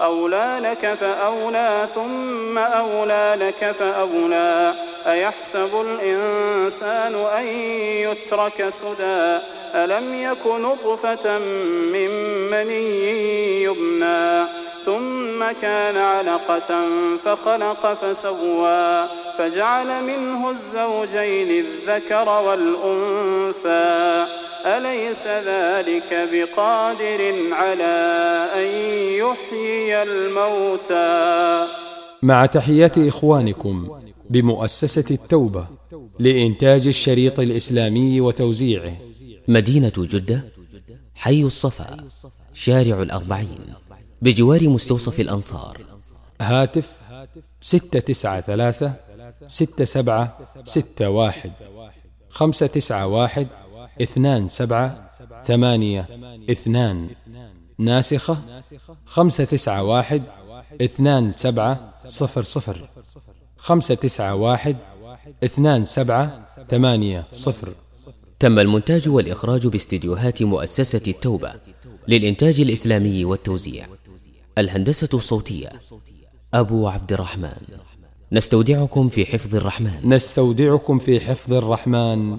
أولى لك فأولى ثم أولى لك فأولى. أيحسب الإنسان أن يترك سدى؟ ألم يك نطفة من مني يبنى ثم كان علقة فخلق فسوى. فجعل منه الزوجين الذكر والأنثى. أليس ذلك بقادر على أن يحيي الموتى؟ مع تحيات إخوانكم بمؤسسة التوبة لإنتاج الشريط الإسلامي وتوزيعه. مدينة جدة حي الصفا شارع الأربعين بجوار مستوصف الأنصار. هاتف ستة تسعة ثلاثة ستة سبعة ستة واحد خمسة تسعة واحد اثنان سبعة ثمانية اثنان. ناسخة خمسة تسعة واحد اثنان سبعة صفر صفر. خمسة تسعة واحد اثنان سبعة ثمانية صفر. تم المونتاج والإخراج باستديوهات مؤسسة التوبة للإنتاج الإسلامي والتوزيع. الهندسة الصوتية أبو عبد الرحمن. نستودعكم في حفظ الرحمن. نستودعكم في حفظ الرحمن.